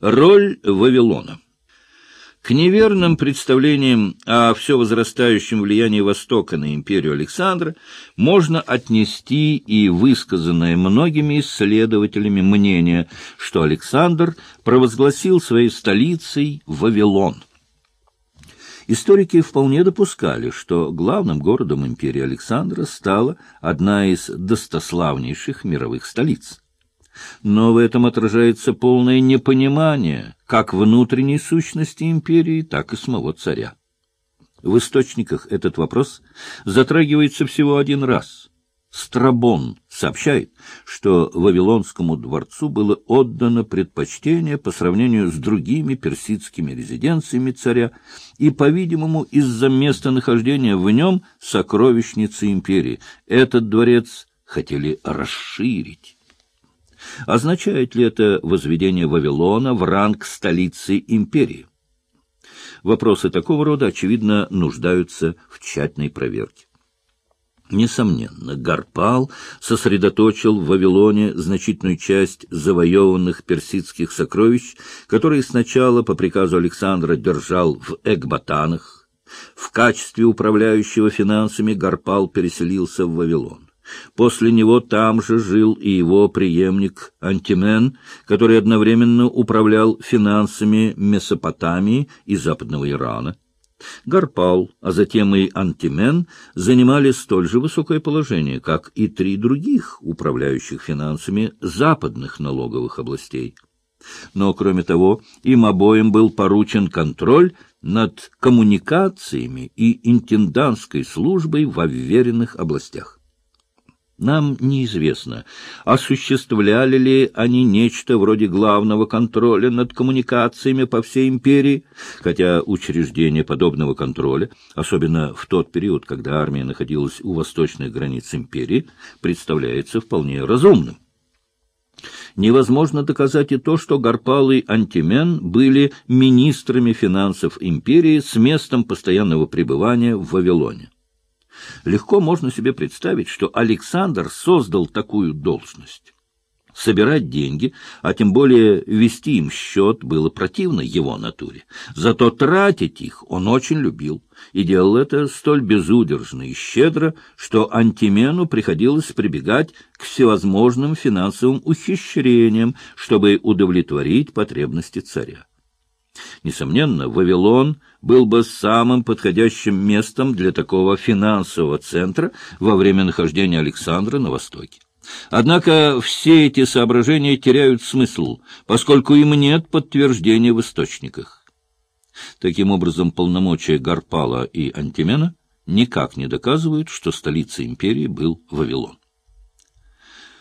Роль Вавилона К неверным представлениям о все возрастающем влиянии Востока на империю Александра можно отнести и высказанное многими исследователями мнение, что Александр провозгласил своей столицей Вавилон – Историки вполне допускали, что главным городом империи Александра стала одна из достославнейших мировых столиц. Но в этом отражается полное непонимание как внутренней сущности империи, так и самого царя. В источниках этот вопрос затрагивается всего один раз. Страбон сообщает, что Вавилонскому дворцу было отдано предпочтение по сравнению с другими персидскими резиденциями царя и, по-видимому, из-за местонахождения в нем сокровищницы империи. Этот дворец хотели расширить. Означает ли это возведение Вавилона в ранг столицы империи? Вопросы такого рода, очевидно, нуждаются в тщательной проверке. Несомненно, Гарпал сосредоточил в Вавилоне значительную часть завоеванных персидских сокровищ, которые сначала по приказу Александра держал в Экбатанах. В качестве управляющего финансами Гарпал переселился в Вавилон. После него там же жил и его преемник Антимен, который одновременно управлял финансами Месопотамии и Западного Ирана. Гарпал, а затем и Антимен занимали столь же высокое положение, как и три других управляющих финансами западных налоговых областей. Но, кроме того, им обоим был поручен контроль над коммуникациями и интендантской службой в уверенных областях. Нам неизвестно, осуществляли ли они нечто вроде главного контроля над коммуникациями по всей империи, хотя учреждение подобного контроля, особенно в тот период, когда армия находилась у восточных границ империи, представляется вполне разумным. Невозможно доказать и то, что Гарпал и Антимен были министрами финансов империи с местом постоянного пребывания в Вавилоне. Легко можно себе представить, что Александр создал такую должность. Собирать деньги, а тем более вести им счет, было противно его натуре. Зато тратить их он очень любил, и делал это столь безудержно и щедро, что Антимену приходилось прибегать к всевозможным финансовым ухищрениям, чтобы удовлетворить потребности царя. Несомненно, Вавилон был бы самым подходящим местом для такого финансового центра во время нахождения Александра на Востоке. Однако все эти соображения теряют смысл, поскольку им нет подтверждения в источниках. Таким образом, полномочия Гарпала и Антимена никак не доказывают, что столицей империи был Вавилон.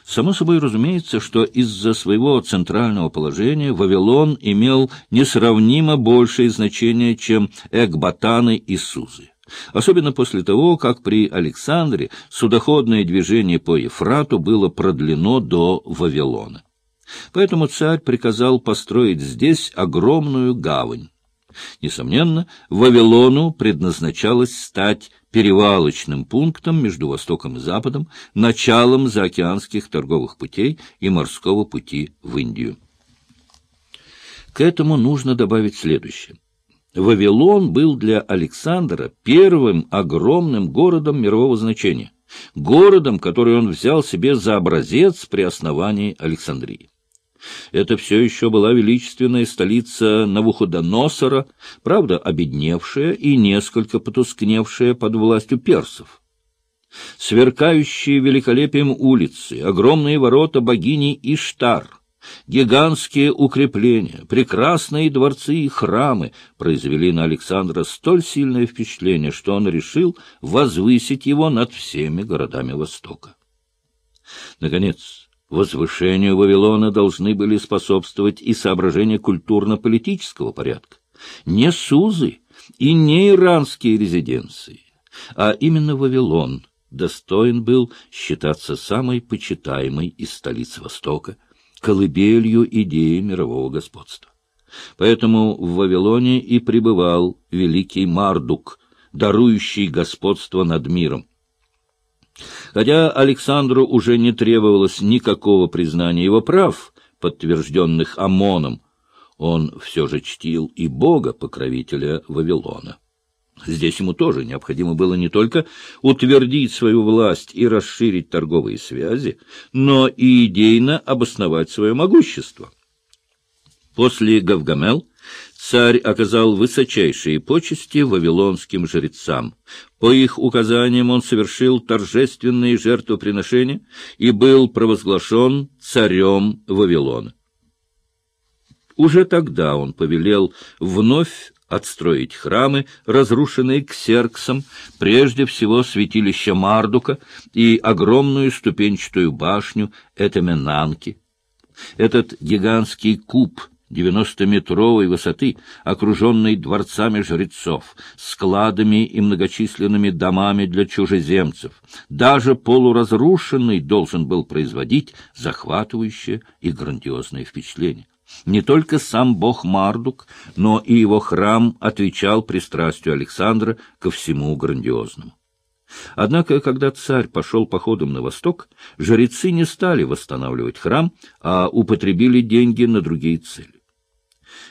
Само собой разумеется, что из-за своего центрального положения Вавилон имел несравнимо большее значение, чем Экбатаны и Сузы. Особенно после того, как при Александре судоходное движение по Ефрату было продлено до Вавилона. Поэтому царь приказал построить здесь огромную гавань. Несомненно, Вавилону предназначалось стать перевалочным пунктом между Востоком и Западом, началом заокеанских торговых путей и морского пути в Индию. К этому нужно добавить следующее. Вавилон был для Александра первым огромным городом мирового значения, городом, который он взял себе за образец при основании Александрии. Это все еще была величественная столица Навуходоносора, правда, обедневшая и несколько потускневшая под властью персов. Сверкающие великолепием улицы, огромные ворота богини Иштар, гигантские укрепления, прекрасные дворцы и храмы произвели на Александра столь сильное впечатление, что он решил возвысить его над всеми городами Востока. Наконец, Возвышению Вавилона должны были способствовать и соображения культурно-политического порядка. Не Сузы и не иранские резиденции, а именно Вавилон достоин был считаться самой почитаемой из столиц Востока, колыбелью идеи мирового господства. Поэтому в Вавилоне и пребывал великий Мардук, дарующий господство над миром, Хотя Александру уже не требовалось никакого признания его прав, подтвержденных ОМОНом, он все же чтил и бога-покровителя Вавилона. Здесь ему тоже необходимо было не только утвердить свою власть и расширить торговые связи, но и идейно обосновать свое могущество. После Гавгамел царь оказал высочайшие почести вавилонским жрецам. По их указаниям он совершил торжественные жертвоприношения и был провозглашен царем Вавилона. Уже тогда он повелел вновь отстроить храмы, разрушенные Ксерксом, прежде всего святилище Мардука и огромную ступенчатую башню Этеменанки. Этот гигантский куб девяностометровой высоты, окруженный дворцами жрецов, складами и многочисленными домами для чужеземцев, даже полуразрушенный должен был производить захватывающее и грандиозное впечатление. Не только сам бог Мардук, но и его храм отвечал пристрастию Александра ко всему грандиозному. Однако, когда царь пошел походом на восток, жрецы не стали восстанавливать храм, а употребили деньги на другие цели.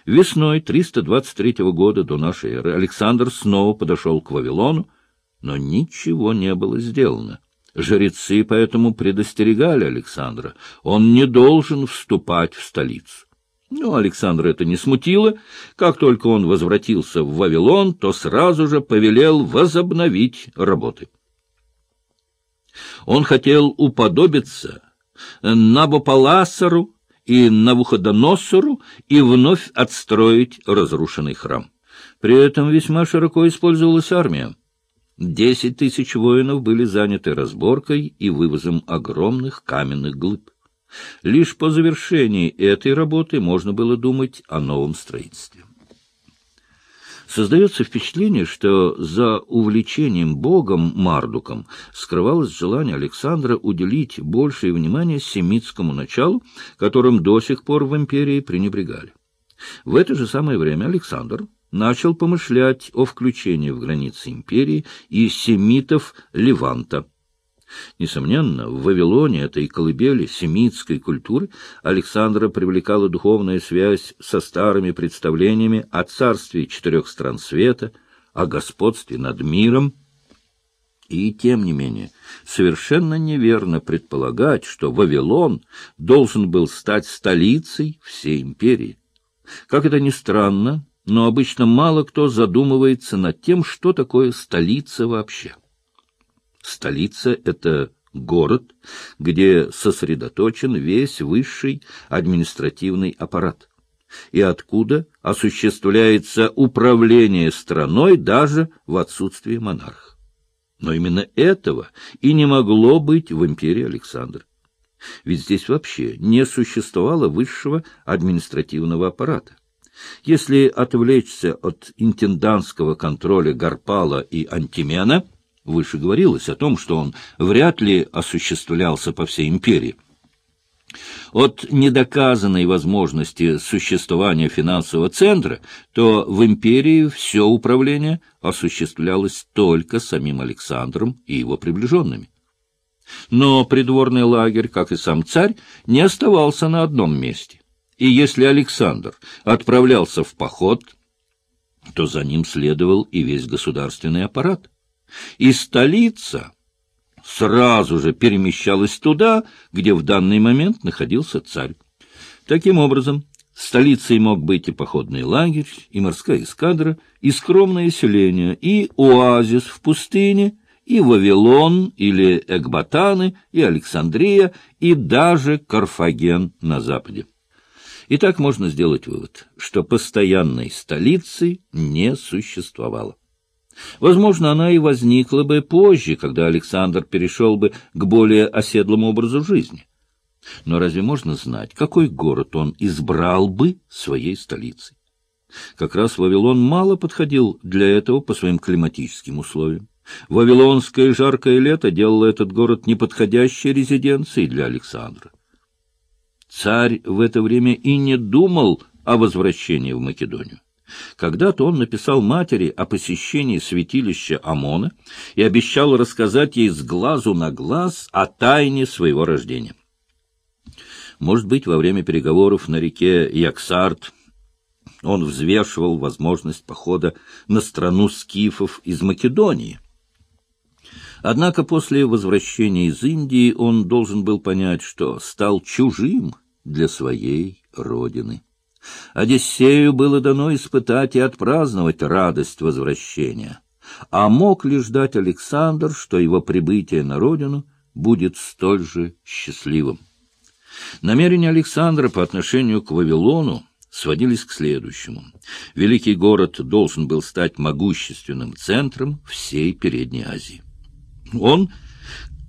Весной 323 года до нашей эры Александр снова подошел к Вавилону, но ничего не было сделано. Жрецы поэтому предостерегали Александра. Он не должен вступать в столицу. Но Александра это не смутило. Как только он возвратился в Вавилон, то сразу же повелел возобновить работы. Он хотел уподобиться Набопаласару и Навуходоносору и вновь отстроить разрушенный храм. При этом весьма широко использовалась армия. Десять тысяч воинов были заняты разборкой и вывозом огромных каменных глыб. Лишь по завершении этой работы можно было думать о новом строительстве. Создается впечатление, что за увлечением богом Мардуком скрывалось желание Александра уделить большее внимание семитскому началу, которым до сих пор в империи пренебрегали. В это же самое время Александр начал помышлять о включении в границы империи и семитов Леванта – Несомненно, в Вавилоне, этой колыбели семитской культуры, Александра привлекала духовная связь со старыми представлениями о царстве четырех стран света, о господстве над миром. И, тем не менее, совершенно неверно предполагать, что Вавилон должен был стать столицей всей империи. Как это ни странно, но обычно мало кто задумывается над тем, что такое столица вообще. Столица — это город, где сосредоточен весь высший административный аппарат, и откуда осуществляется управление страной даже в отсутствие монарха. Но именно этого и не могло быть в империи Александра. Ведь здесь вообще не существовало высшего административного аппарата. Если отвлечься от интендантского контроля Гарпала и Антимена – Выше говорилось о том, что он вряд ли осуществлялся по всей империи. От недоказанной возможности существования финансового центра, то в империи все управление осуществлялось только самим Александром и его приближенными. Но придворный лагерь, как и сам царь, не оставался на одном месте. И если Александр отправлялся в поход, то за ним следовал и весь государственный аппарат и столица сразу же перемещалась туда, где в данный момент находился царь. Таким образом, столицей мог быть и походный лагерь, и морская эскадра, и скромное селение, и оазис в пустыне, и Вавилон или Экбатаны, и Александрия, и даже Карфаген на западе. И так можно сделать вывод, что постоянной столицы не существовало. Возможно, она и возникла бы позже, когда Александр перешел бы к более оседлому образу жизни. Но разве можно знать, какой город он избрал бы своей столицей? Как раз Вавилон мало подходил для этого по своим климатическим условиям. Вавилонское жаркое лето делало этот город неподходящей резиденцией для Александра. Царь в это время и не думал о возвращении в Македонию. Когда-то он написал матери о посещении святилища Амона и обещал рассказать ей с глазу на глаз о тайне своего рождения. Может быть, во время переговоров на реке Яксарт Он взвешивал возможность похода на страну скифов из Македонии. Однако после возвращения из Индии он должен был понять, что стал чужим для своей родины. Одиссею было дано испытать и отпраздновать радость возвращения. А мог ли ждать Александр, что его прибытие на родину будет столь же счастливым? Намерения Александра по отношению к Вавилону сводились к следующему. Великий город должен был стать могущественным центром всей Передней Азии. Он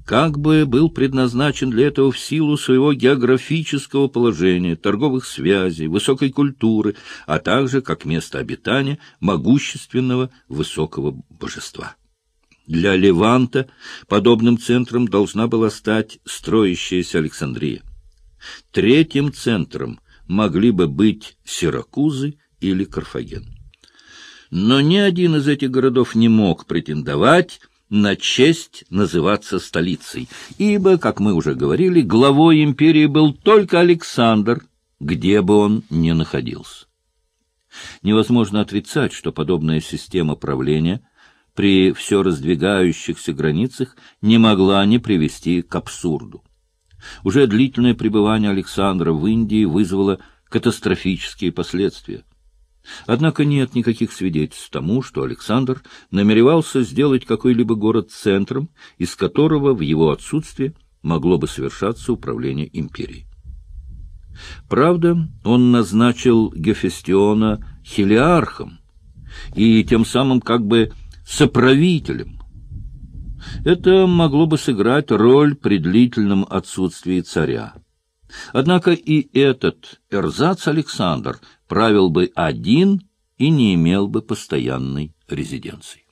как бы был предназначен для этого в силу своего географического положения, торговых связей, высокой культуры, а также как место обитания могущественного высокого божества. Для Леванта подобным центром должна была стать строящаяся Александрия. Третьим центром могли бы быть Сиракузы или Карфаген. Но ни один из этих городов не мог претендовать на честь называться столицей, ибо, как мы уже говорили, главой империи был только Александр, где бы он ни находился. Невозможно отрицать, что подобная система правления при все раздвигающихся границах не могла не привести к абсурду. Уже длительное пребывание Александра в Индии вызвало катастрофические последствия. Однако нет никаких свидетельств тому, что Александр намеревался сделать какой-либо город центром, из которого в его отсутствие могло бы совершаться управление империей. Правда, он назначил Гефестиона хелиархом и тем самым как бы соправителем. Это могло бы сыграть роль при длительном отсутствии царя. Однако и этот эрзац Александр правил бы один и не имел бы постоянной резиденции.